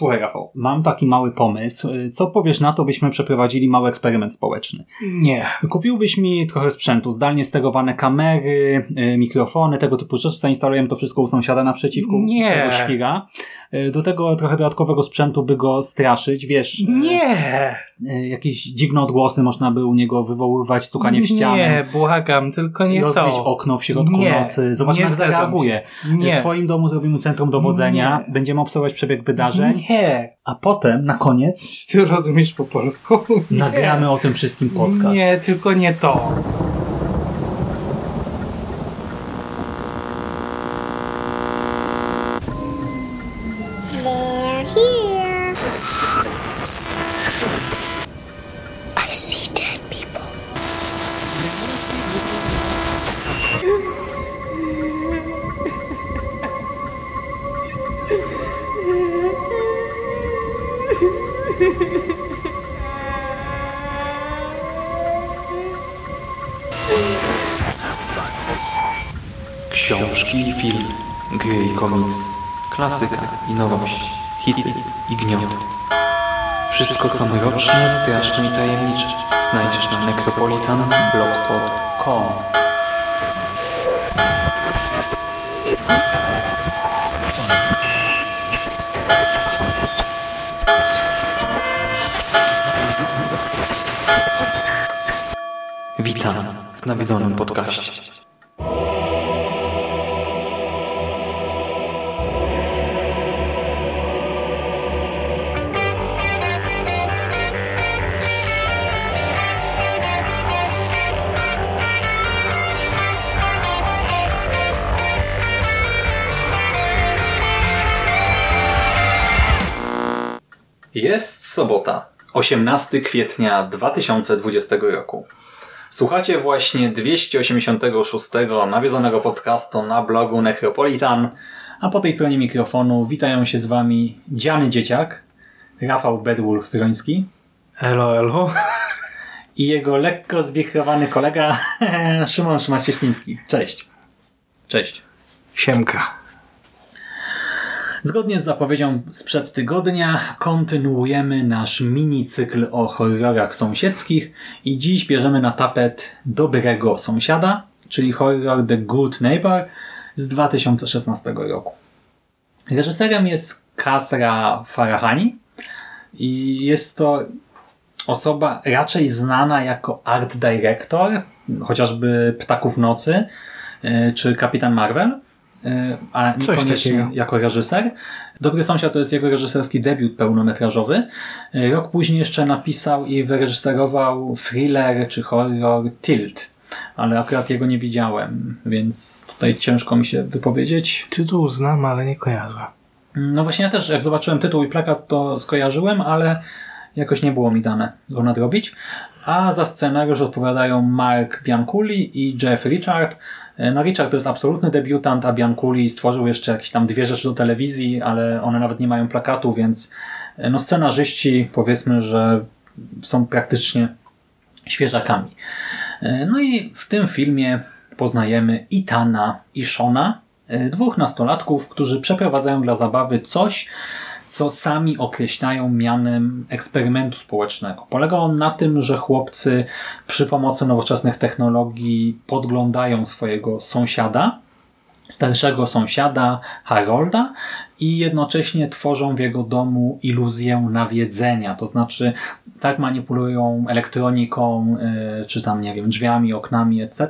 Słuchaj, Rafał, mam taki mały pomysł. Co powiesz na to, byśmy przeprowadzili mały eksperyment społeczny? Nie. Kupiłbyś mi trochę sprzętu, zdalnie sterowane kamery, y, mikrofony, tego typu rzeczy. Zainstalujemy to wszystko u sąsiada naprzeciwko Nie. tego świra. Y, Do tego trochę dodatkowego sprzętu, by go straszyć, wiesz. y, Nie. y, Jakieś dziwne odgłosy można by u niego wywoływać, stukanie w ścianę. Nie, błagam, tylko nie rozbić to. okno w środku Nie, nocy. Zobaczmy, jak zareaguje. się. Nie. W twoim domu zrobimy centrum dowodzenia, Nie. będziemy obserwować przebieg wydarzeń, Nie. A potem, na koniec, Ty rozumiesz po polsku? Nie. nagramy o tym wszystkim podcast. Nie, tylko nie to. Co mroczne, straszne i tajemnicze znajdziesz na necropolitanblogspot.com Witam w nawiedzonym podcaście. Jest sobota, 18 kwietnia 2020 roku. Słuchacie właśnie 286 nawiedzonego podcastu na blogu Necropolitan, a po tej stronie mikrofonu witają się z wami Dziany Dzieciak, Rafał Bedwulf-Wyroński Elo, elo. i jego lekko zwichrowany kolega Szymon Szymacieszliński. Cześć. Cześć. Siemka. Zgodnie z zapowiedzią sprzed tygodnia kontynuujemy nasz mini cykl o horrorach sąsiedzkich i dziś bierzemy na tapet Dobrego Sąsiada, czyli horror The Good Neighbor z 2016 roku. Reżyserem jest Kasra Farahani i jest to osoba raczej znana jako art director, chociażby Ptaków Nocy y, czy Kapitan Marvel, y, a Coś niekoniecznie takiego. jako reżyser. Dobry Sąsiad to jest jego reżyserski debiut pełnometrażowy. Y, Rok później jeszcze napisał i wyreżyserował thriller czy horror Tilt, ale akurat jego nie widziałem, więc tutaj ciężko mi się wypowiedzieć. Tytuł znam, ale nie kojarzę. No właśnie ja też, jak zobaczyłem tytuł i plakat, to skojarzyłem, ale jakoś nie było mi dane go nadrobić. A za scenariusz odpowiadają Mark Bianculi i Jeff Richard. No Richard to jest absolutny debiutant, a Bianculi stworzył jeszcze jakieś tam dwie rzeczy do telewizji, ale one nawet nie mają plakatu, więc no scenarzyści powiedzmy, że są praktycznie świeżakami. No i w tym filmie poznajemy Itana i Shona, e, dwóch nastolatków, którzy przeprowadzają dla zabawy coś, co sami określają mianem eksperymentu społecznego. Polega on na tym, że chłopcy przy pomocy nowoczesnych technologii podglądają swojego sąsiada, starszego sąsiada Harolda i jednocześnie tworzą w jego domu iluzję nawiedzenia. To znaczy tak manipulują elektroniką, y, czy tam, nie wiem, drzwiami, oknami, etc.,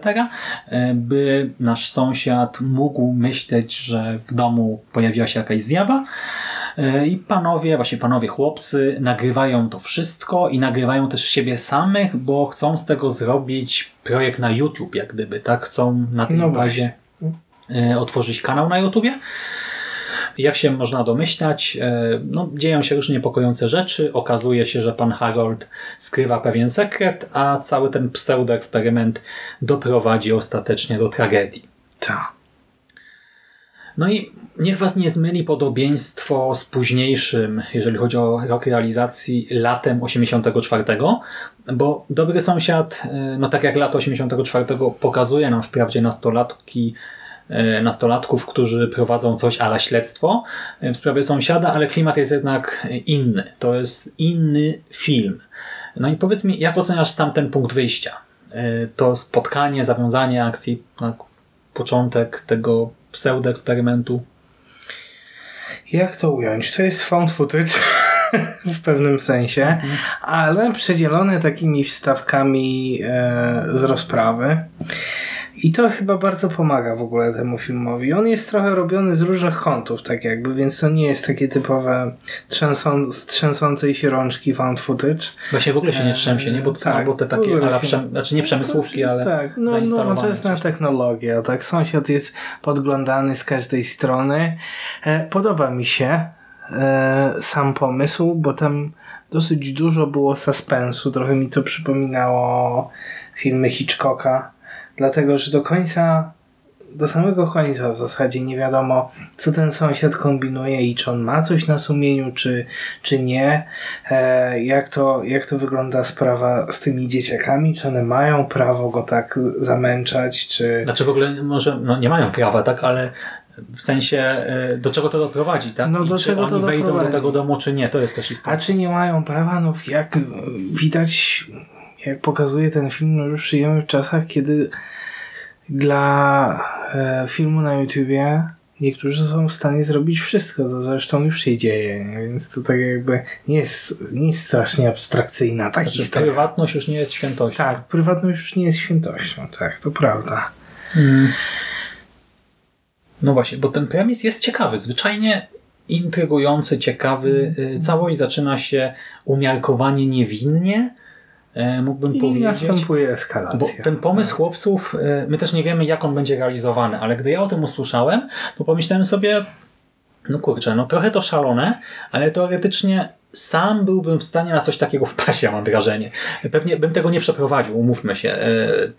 y, by nasz sąsiad mógł myśleć, że w domu pojawiła się jakaś zjawa i panowie, właśnie panowie chłopcy nagrywają to wszystko i nagrywają też siebie samych, bo chcą z tego zrobić projekt na YouTube, jak gdyby, tak? Chcą na tej No bazie e, otworzyć kanał na YouTubie. Jak się można domyślać, e, no, dzieją się różne niepokojące rzeczy. Okazuje się, że pan Harold skrywa pewien sekret, a cały ten pseudoeksperyment doprowadzi ostatecznie do tragedii. Ta. No i niech Was nie zmyli podobieństwo z późniejszym, jeżeli chodzi o rok realizacji, latem 84, bo Dobry Sąsiad, y, no tak jak lato 84 pokazuje nam wprawdzie nastolatki e, nastolatków, którzy prowadzą coś ala śledztwo e, w sprawie sąsiada, ale klimat jest jednak inny. To jest inny film. No i powiedz mi, jak oceniasz sam ten punkt wyjścia? E, To spotkanie, zawiązanie akcji, tak, początek tego pseudoeksperymentu. Jak to ująć? To jest found footage w pewnym sensie, ale przedzielony takimi wstawkami e, z rozprawy. I to chyba bardzo pomaga w ogóle temu filmowi. On jest trochę robiony z różnych kątów, tak jakby, więc to nie jest takie typowe trzęsą, z trzęsącej się rączki found footage. Właśnie w ogóle się nie trzęsie, nie? Bo to są tak, te takie, ala się- przem, znaczy nie przemysłówki, ale tak, no, nowoczesna gdzieś. technologia, tak. Sąsiad jest podglądany z każdej strony. E, podoba mi się e, sam pomysł, bo tam dosyć dużo było suspensu. Trochę mi to przypominało filmy Hitchcocka, dlatego że do końca do samego końca w zasadzie nie wiadomo, co ten sąsiad kombinuje i czy on ma coś na sumieniu, czy, czy nie. E, jak, to, jak to wygląda sprawa z tymi dzieciakami? Czy one mają prawo go tak zamęczać, czy... Znaczy w ogóle może, no nie mają prawa, tak, ale w sensie y, do czego to doprowadzi, tak? No, I do czy czego to oni wejdą do tego domu, czy nie, to jest też A istotne. czy nie mają prawa? No jak widać, jak pokazuje ten film, no już żyjemy w czasach, kiedy dla e, filmu na YouTubie niektórzy są w stanie zrobić wszystko, to zresztą już się dzieje, nie? więc to tak jakby nie jest, nie jest strasznie abstrakcyjna ta Znaczy, historia. prywatność już nie jest świętością. Tak, prywatność już nie jest świętością, tak, to prawda. Mm. No właśnie, bo ten premis jest ciekawy, zwyczajnie intrygujący, ciekawy. Y, Całość zaczyna się umiarkowanie niewinnie, mógłbym I powiedzieć. następuje Bo eskalacja. ten pomysł chłopców, y, my też nie wiemy, jak on będzie realizowany, ale gdy ja o tym usłyszałem, to pomyślałem sobie, no kurczę, no trochę to szalone, ale teoretycznie sam byłbym w stanie na coś takiego wpaść, ja mam wrażenie. Pewnie bym tego nie przeprowadził, umówmy się. Y,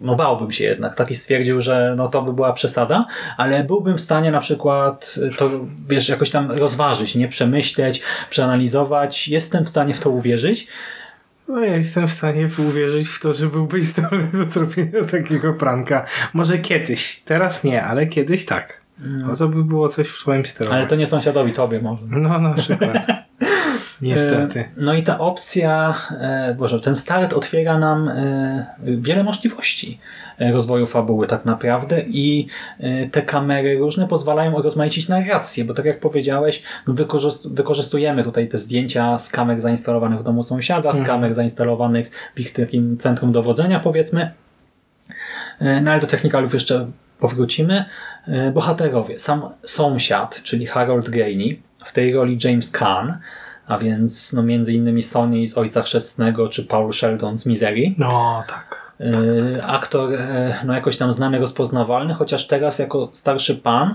No bałbym się jednak. Taki stwierdził, że no to by była przesada, ale byłbym w stanie na przykład to, wiesz, jakoś tam rozważyć, nie przemyśleć, przeanalizować. Jestem w stanie w to uwierzyć. No ja jestem w stanie uwierzyć w to, że byłbyś zdolny do zrobienia takiego pranka. Może kiedyś, teraz nie, ale kiedyś tak. No to by było coś w twoim stylu. Ale to nie sąsiadowi, tobie może. No na przykład. Niestety. E, No i ta opcja, e, Boże, ten start otwiera nam e, wiele możliwości rozwoju fabuły tak naprawdę i te kamery różne pozwalają urozmaicić narrację, bo tak jak powiedziałeś, no wykorzyst- wykorzystujemy tutaj te zdjęcia z kamer zainstalowanych w domu sąsiada, z kamer zainstalowanych w ich takim centrum dowodzenia powiedzmy. No ale do technikalów jeszcze powrócimy. Bohaterowie. Sam sąsiad, czyli Harold Gainey, w tej roli James Caan, a więc no między innymi Sonny z Ojca Chrzestnego, czy Paul Sheldon z Misery. No tak. E, Aktor e, no jakoś tam znany, rozpoznawalny, chociaż teraz jako starszy pan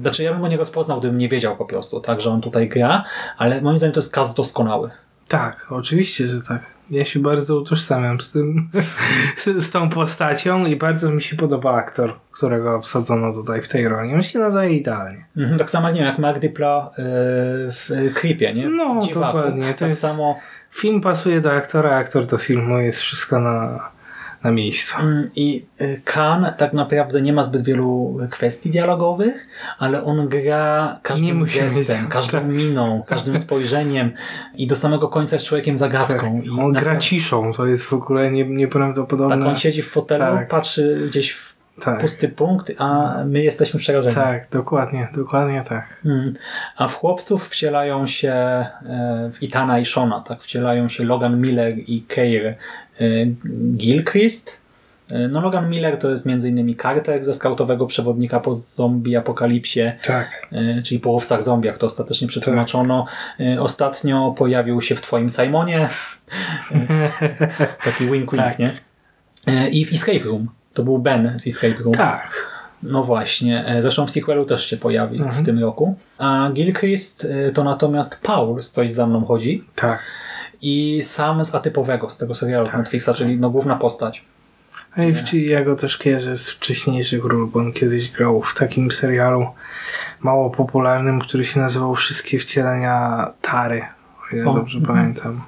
znaczy ja bym go nie rozpoznał, gdybym nie wiedział po prostu, tak, że on tutaj gra, ale moim zdaniem to jest cast doskonały. Tak, oczywiście, że tak. Ja się bardzo utożsamiam z tym, z, tą postacią i bardzo mi się podoba aktor, którego obsadzono tutaj w tej roli. On się nadaje idealnie. Mhm, tak samo nie wiem, jak Mark Dipla e, w Creepie, nie? W No, Dziwaku. dokładnie, to tak jest- samo Film pasuje do aktora, aktor do filmu, jest wszystko na, na miejscu. Mm, I y, Khan tak naprawdę nie ma zbyt wielu kwestii dialogowych, ale on gra każdym gestem, każdą tak. miną, każdym spojrzeniem i do samego końca jest człowiekiem zagadką. Tak. On gra ciszą, to jest w ogóle nie, nieprawdopodobne. Tak, on siedzi w fotelu, Tak. patrzy gdzieś w tak, pusty punkt, a my jesteśmy przerażeni. tak, dokładnie, dokładnie tak. Mm. A w chłopców wcielają się e, w Itana i Shona, tak? Wcielają się Logan Miller i Keir e, Gilchrist. E, No Logan Miller to jest m.in. Carter ze skautowego przewodnika po zombie apokalipsie, Tak. czyli po łowcach zombie, jak to ostatecznie przetłumaczono. E, Ostatnio pojawił się w Twoim Simonie. Taki wink wink, Tak. nie? I w Escape Room. To był Ben z Escape Room. Tak. No właśnie, e, zresztą w sequelu też się pojawi Mhm. w tym roku. A Gilchrist e, to natomiast Paul z Coś za mną chodzi Tak. i sam z Atypowego, z tego serialu Tak. Netflixa, czyli no główna postać. A i w, ja go też kojarzę z wcześniejszych ról, bo on kiedyś grał w takim serialu mało popularnym, który się nazywał Wszystkie wcielenia Tary, o ile O, dobrze mhm. pamiętam.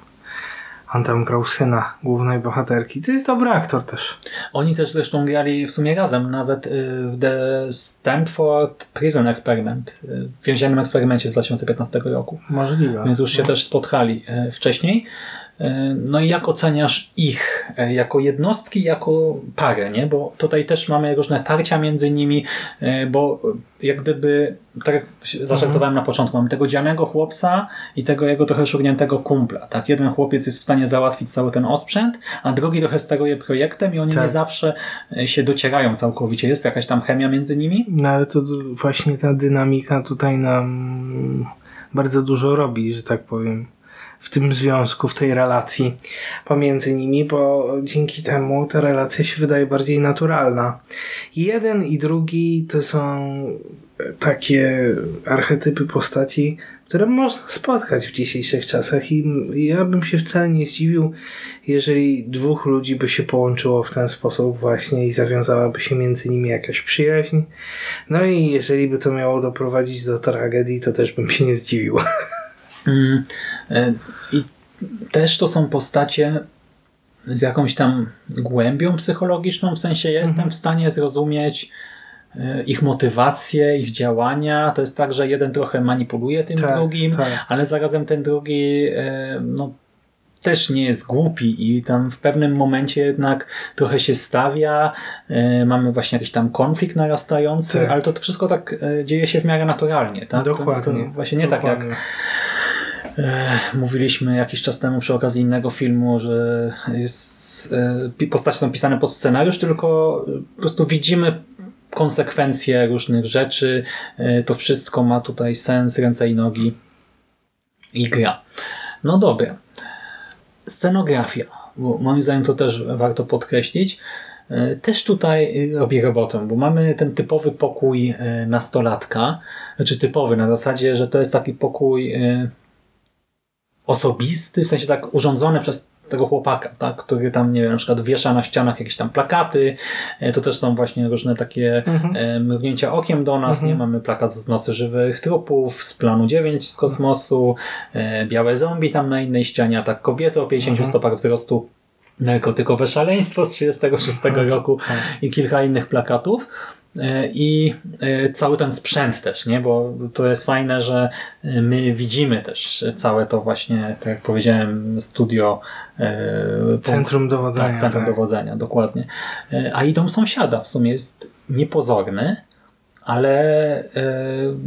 On tam grał syna głównej bohaterki. To jest dobry aktor też. Oni też zresztą grali w sumie razem, nawet y, w The Stanford Prison Experiment, y, w więziennym eksperymencie z 2015 roku. Możliwe. Więc już się też spotkali e, wcześniej. E, No i jak oceniasz ich e, jako jednostki, jako parę, nie? Bo tutaj też mamy różne tarcia między nimi, e, bo jak gdyby, tak jak zażartowałem na początku, mamy tego dzianego chłopca i tego jego trochę szurniętego kumpla, tak? Jeden chłopiec jest w stanie załatwić cały ten osprzęt, a drugi trochę steruje projektem i oni Tak. nie zawsze się docierają całkowicie. Jest jakaś tam chemia między nimi? No ale to właśnie ta dynamika tutaj nam bardzo dużo robi, że tak powiem, w tym związku, w tej relacji pomiędzy nimi, bo dzięki temu ta relacja się wydaje bardziej naturalna. Jeden i drugi to są takie archetypy postaci, które można spotkać w dzisiejszych czasach i ja bym się wcale nie zdziwił, jeżeli dwóch ludzi by się połączyło w ten sposób właśnie i zawiązałaby się między nimi jakaś przyjaźń. No i jeżeli by to miało doprowadzić do tragedii, to też bym się nie zdziwił. Mm, e, I też to są postacie z jakąś tam głębią psychologiczną, w sensie jestem w stanie zrozumieć e, ich motywacje, ich działania. To jest tak, że jeden trochę manipuluje tym Tak, drugim, tak. ale zarazem ten drugi e, no, też nie jest głupi i tam w pewnym momencie jednak trochę się stawia, mamy właśnie jakiś tam konflikt narastający, Tak. ale to, to wszystko tak dzieje się w miarę naturalnie. Tak? To- Dokładnie. To właśnie nie tak jak Dokładnie. Mówiliśmy jakiś czas temu przy okazji innego filmu, że jest, e, postacie są pisane pod scenariusz, tylko e, po prostu widzimy konsekwencje różnych rzeczy. E, To wszystko ma tutaj sens, ręce i nogi i gra. No dobra. Scenografia, bo moim zdaniem to też warto podkreślić. E, Też tutaj e, robi robotę, bo mamy ten typowy pokój e, nastolatka, znaczy typowy na zasadzie, że to jest taki pokój e, osobisty, w sensie tak urządzony przez tego chłopaka, tak, który tam, nie wiem, na przykład wiesza na ścianach jakieś tam plakaty, E, to też są właśnie różne takie e, mrugnięcia okiem do nas, nie, mamy plakat z Nocy Żywych Trupów, z Planu 9 z kosmosu, e, białe zombie tam na innej ścianie, tak kobiety o 50 stopach wzrostu, narkotykowe szaleństwo z 36 roku i kilka innych plakatów. E, I e, cały ten sprzęt też, nie? Bo to jest fajne, że e, my widzimy też całe to właśnie, tak jak powiedziałem, studio Centrum dowodzenia. tak, centrum tak. dowodzenia, dokładnie. A i dom sąsiada w sumie jest niepozorny, ale e,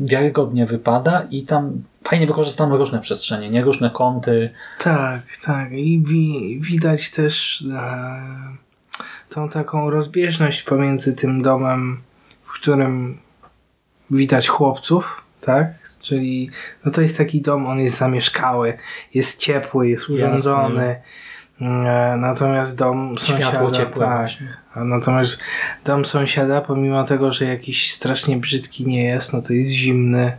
wiarygodnie wypada i tam fajnie wykorzystano różne przestrzenie, nie różne kąty. Tak, tak. I wi- widać też e, tą taką rozbieżność pomiędzy tym domem, w którym widać chłopców, tak? Czyli no to jest taki dom, on jest zamieszkały, jest ciepły, jest urządzony. E, natomiast dom sąsiada, Światło ciepłe tak, właśnie. natomiast dom sąsiada, pomimo tego, że jakiś strasznie brzydki nie jest, no to jest zimny.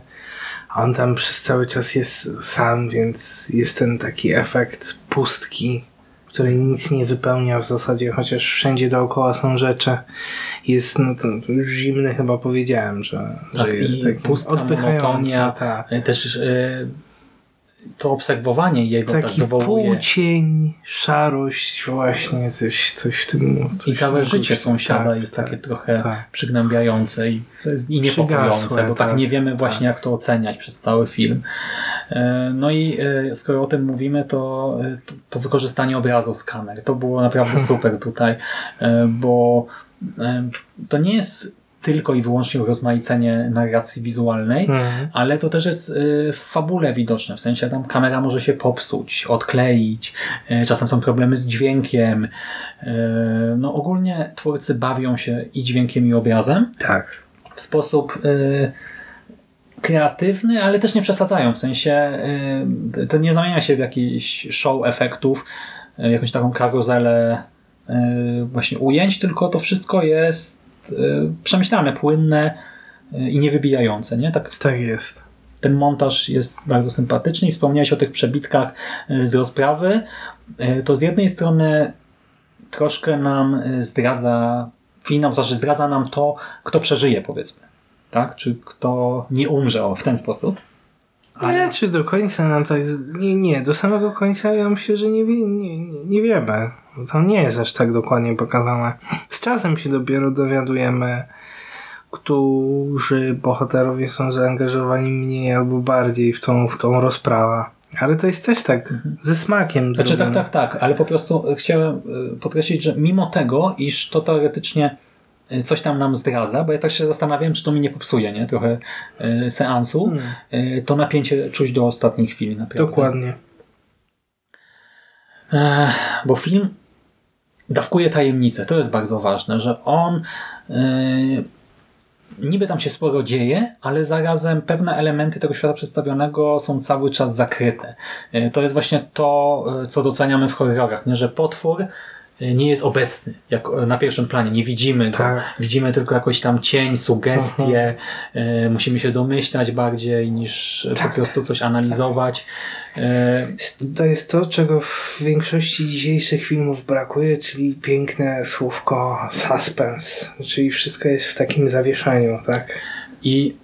A on tam przez cały czas jest sam, więc jest ten taki efekt pustki, której nic nie wypełnia w zasadzie, chociaż wszędzie dookoła są rzeczy. Jest, no to już zimny chyba powiedziałem, że, Tak, że jest taki odpychający, monotonia. tak. E, Też e, to obserwowanie jego tak Taki wywołuje. półcień, szarość, właśnie coś, coś w tym. Coś I całe życie sąsiada Tak, jest tak, takie trochę tak. przygnębiające i, i niepokojące, bo tak, tak, nie wiemy właśnie tak. jak to oceniać przez cały film. E, No i e, skoro o tym mówimy, to, e, to, to wykorzystanie obrazu z kamer. To było naprawdę super tutaj, bo to nie jest tylko i wyłącznie urozmaicenie narracji wizualnej, Mhm. ale to też jest y, w fabule widoczne, w sensie tam kamera może się popsuć, odkleić, y, czasem są problemy z dźwiękiem. Y, No ogólnie twórcy bawią się i dźwiękiem i obrazem Tak. w sposób kreatywny, ale też nie przesadzają, w sensie to nie zamienia się w jakiś show efektów, jakąś taką karuzelę właśnie ujęć, tylko to wszystko jest przemyślane, płynne y, i niewybijające, nie? Tak Tak jest. ten montaż jest bardzo sympatyczny i wspomniałeś o tych przebitkach y, z rozprawy. Y, To z jednej strony troszkę nam y, zdradza finał, to znaczy zdradza nam to, kto przeżyje, powiedzmy. Tak? Czy kto nie umrze o, w ten sposób. Nie, czy do końca nam tak... Nie, nie, do samego końca ja myślę, że nie, nie, nie, nie wiemy. To nie jest aż tak dokładnie pokazane. Z czasem się dopiero dowiadujemy, którzy bohaterowie są zaangażowani mniej albo bardziej w tą, w tą rozprawę. Ale to jest też tak ze smakiem. Znaczy tak, tak, tak, ale po prostu chciałem y, podkreślić, że mimo tego, iż to teoretycznie y, coś tam nam zdradza, bo ja też się zastanawiam, czy to mi nie popsuje, nie? Trochę seansu, y, to napięcie czuć do ostatniej chwili naprawdę. Dokładnie. Bo film dawkuje tajemnicę. To jest bardzo ważne, że on yy, niby tam się sporo dzieje, ale zarazem pewne elementy tego świata przedstawionego są cały czas zakryte. Yy, to jest właśnie to, yy, co doceniamy w horrorach, nie? że potwór nie jest obecny, jak yy, na pierwszym planie, nie widzimy go. Tak. Widzimy tylko jakoś tam cień, sugestie, yy, musimy się domyślać bardziej niż yy, po prostu coś analizować. Yy, To jest to, czego w większości dzisiejszych filmów brakuje, czyli piękne słówko suspense. Czyli wszystko jest w takim zawieszeniu, tak? I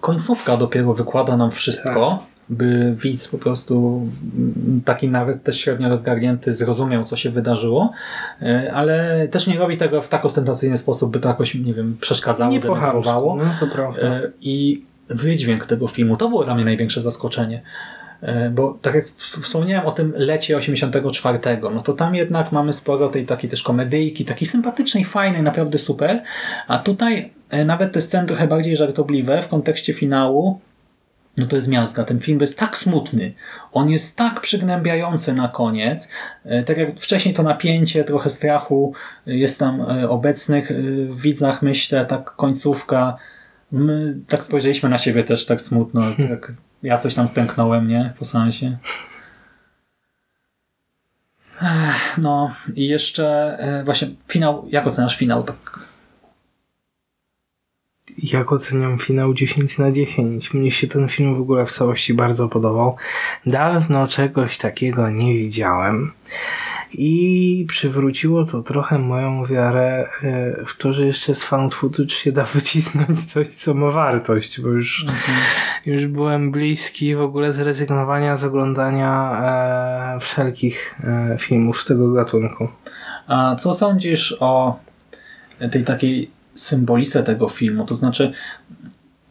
końcówka dopiero wykłada nam wszystko, by widz po prostu mm, taki nawet też średnio rozgarnięty zrozumiał, co się wydarzyło, e, ale też nie robi tego w tak ostentacyjny sposób, by to jakoś, nie wiem, przeszkadzało, Nie denerwowało. no to prawda. E, I wydźwięk tego filmu, to było dla mnie największe zaskoczenie. E, Bo tak jak wspomniałem o tym lecie 84, no to tam jednak mamy sporo tej takiej też komedyjki, takiej sympatycznej, fajnej, naprawdę super. A tutaj nawet te sceny trochę bardziej żartobliwe w kontekście finału, no to jest miazga. Ten film jest tak smutny. On jest tak przygnębiający na koniec. E, Tak jak wcześniej to napięcie, trochę strachu e, jest tam e, obecnych w widzach, myślę, tak końcówka. My tak spojrzeliśmy na siebie też tak smutno. Tak, ja coś tam stęknąłem, nie? Po sensie. No i jeszcze właśnie finał, jak oceniasz finał? Tak Jak oceniam finał 10 na 10? Mnie się ten film w ogóle w całości bardzo podobał. Dawno czegoś takiego nie widziałem. I przywróciło to trochę moją wiarę e, w to, że jeszcze z found footage się da wycisnąć coś, co ma wartość, bo już, już byłem bliski w ogóle zrezygnowania z oglądania e, wszelkich e, filmów z tego gatunku. A co sądzisz o tej takiej symbolice tego filmu? To znaczy,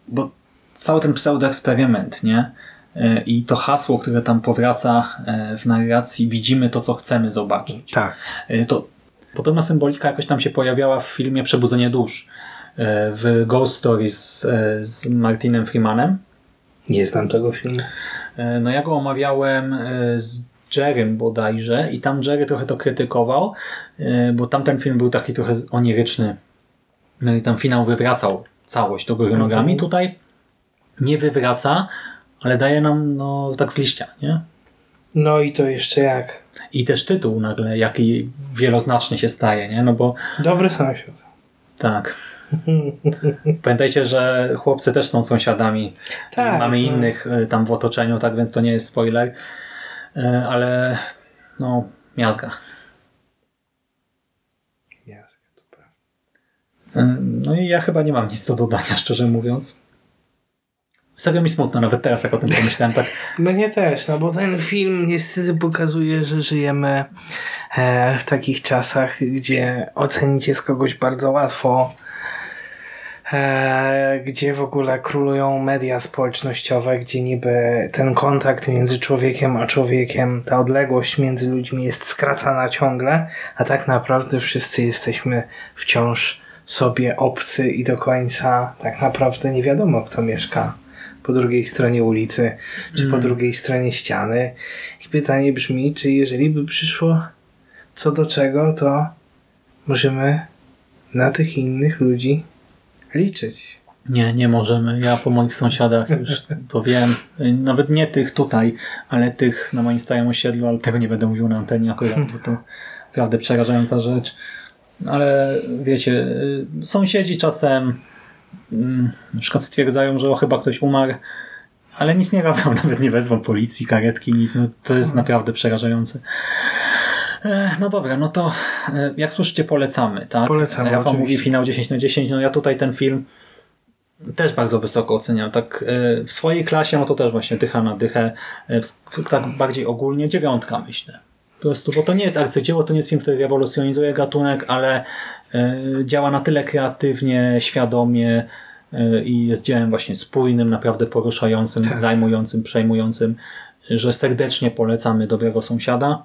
bo cały ten pseudoeksperyment, nie? E, I to hasło, które tam powraca e, w narracji, widzimy to, co chcemy zobaczyć. Tak. E, To podobna symbolika jakoś tam się pojawiała w filmie Przebudzenie dusz w Ghost Stories e, z Martinem Freemanem. Nie znam tego filmu. No ja go omawiałem z Jerrym bodajże i tam Jerry trochę to krytykował, bo tamten film był taki trochę oniryczny. No i tam finał wywracał całość do góry nogami. Tutaj nie wywraca, ale daje nam no tak z liścia, nie? No i to jeszcze jak? I też tytuł nagle jaki wieloznaczny się staje, nie? No bo Dobry sąsiad. tak. Pamiętajcie, że chłopcy też są sąsiadami. Tak, Mamy no. innych y, tam w otoczeniu, tak więc to nie jest spoiler. Y, Ale no, miazga. Jasne, to prawda. Y, No i ja chyba nie mam nic do dodania, szczerze mówiąc. Serio mi smutno, nawet teraz jak o tym pomyślałem, tak Mnie też, no bo ten film niestety pokazuje, że żyjemy e, w takich czasach, gdzie ocenić jest kogoś bardzo łatwo, e, gdzie w ogóle królują media społecznościowe, gdzie niby ten kontakt między człowiekiem a człowiekiem, ta odległość między ludźmi jest skracana ciągle, a tak naprawdę wszyscy jesteśmy wciąż sobie obcy i do końca tak naprawdę nie wiadomo, kto mieszka po drugiej stronie ulicy, czy po drugiej stronie ściany. I pytanie brzmi, czy jeżeli by przyszło co do czego, to możemy na tych innych ludzi liczyć. nie, nie możemy. Ja po moich sąsiadach już to wiem. Nawet nie tych tutaj, ale tych na moim starym osiedlu, ale tego nie będę mówił na antenie akurat, bo to naprawdę przerażająca rzecz. Ale wiecie, y, sąsiedzi czasem mm, na przykład stwierdzają, że o, chyba ktoś umarł, ale nic nie robią, nawet nie wezwą policji, karetki, nic. No, to jest naprawdę przerażające. E, No dobra, no to e, jak słyszycie, polecamy, tak? Polecamy, Rafał mówi oczywiście. finał 10 na 10, no ja tutaj ten film też bardzo wysoko oceniam. Tak e, w swojej klasie, no to też właśnie dycha na dychę, tak bardziej ogólnie dziewiątka myślę. Prostu, bo to nie jest arcydzieło, to nie jest film, który rewolucjonizuje gatunek, ale e, działa na tyle kreatywnie, świadomie e, i jest dziełem właśnie spójnym, naprawdę poruszającym, zajmującym, przejmującym, że serdecznie polecamy Dobrego Sąsiada.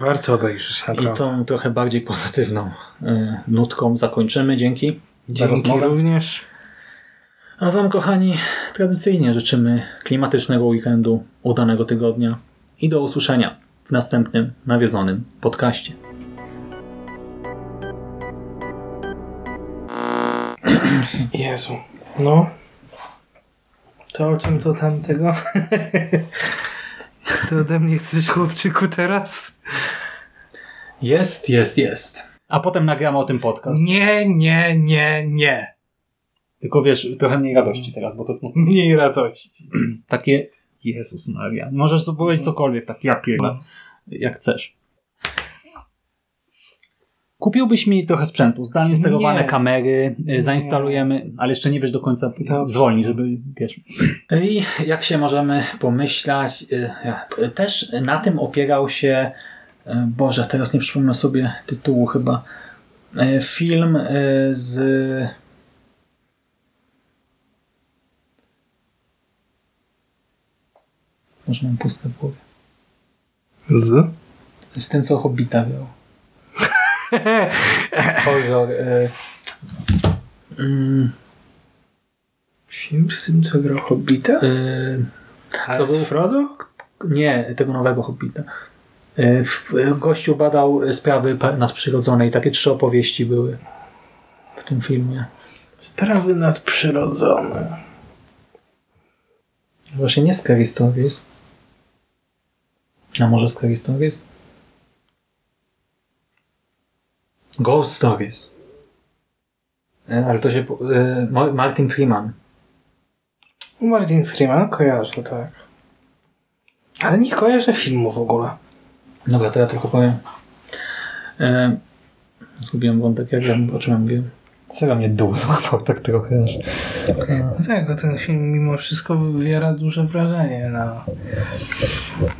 Warto obejrzeć I naprawdę. tą trochę bardziej pozytywną e, nutką zakończymy. Dzięki Dzięki również. A Wam, kochani, tradycyjnie życzymy klimatycznego weekendu, udanego tygodnia i do usłyszenia w następnym nawiedzonym podcaście. Jezu. No. To o czym to tamtego? to ode mnie chcesz chłopczyku teraz? Jest, jest, jest. A potem nagramy o tym podcast. Nie, nie, nie, nie. Tylko wiesz, trochę mniej radości teraz, bo to jest smutne. Mniej radości. takie... Jezus Maria. Możesz powiedzieć cokolwiek, tak ja pierdolę, jak chcesz. Kupiłbyś mi trochę sprzętu, zdalnie sterowane Nie. kamery, y, zainstalujemy, ale jeszcze nie wiesz do końca, zwolni, żeby, wiesz. I jak się możemy pomyślać, y, ja- też na tym opierał się, y, Boże, teraz nie przypomnę sobie tytułu chyba, y, film y, z... Może mam puste w głowie. Z? Z tym, co Hobbita miał. Horror. Y, mm, Film z tym, co grał Hobbita? A co z był? Frodo? nie, tego nowego Hobbita. Y, w, gościu badał sprawy pa- nadprzyrodzone i takie trzy opowieści były w tym filmie. Sprawy nadprzyrodzone. Właśnie nie Scary Stories. A może Scary Stories? Ghost Stories. Y, Ale to się... y, Mo- Martin Freeman. Martin Freeman kojarzę, tak. Ale nie kojarzę filmu w ogóle. Dobra, to ja tylko powiem. E, zgubiłem wątek, jak ja, o czym ja mówiłem. Serio mnie dół złapał tak trochę. Aż. No tak, ten film mimo wszystko wywiera duże wrażenie na,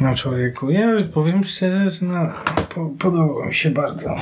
na człowieku. Ja powiem szczerze, że no, po, podobał mi się bardzo.